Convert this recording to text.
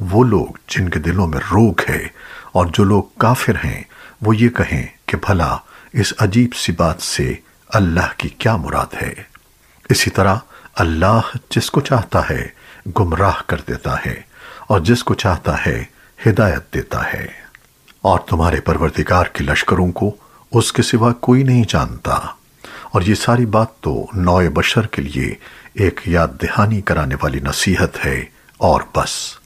वो लोग जिनके दिलों में रोग है और जो लोग काफिर हैं, वो ये कहें कि भला, इस अजीब सी बात से अल्लाह की क्या मुराद है? इसी तरह अल्लाह जिसको चाहता है, गुमराह कर देता है और जिसको चाहता है, हिदायत देता है। और तुम्हारे परवरदिगार के लश्करों को उसके सिवा कोई नहीं जानता। और ये सारी बात तो नौए बशर के लिए एक याद दहानी कराने वाली नसीहत है और बस।